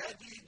تَجِدُونَ مَا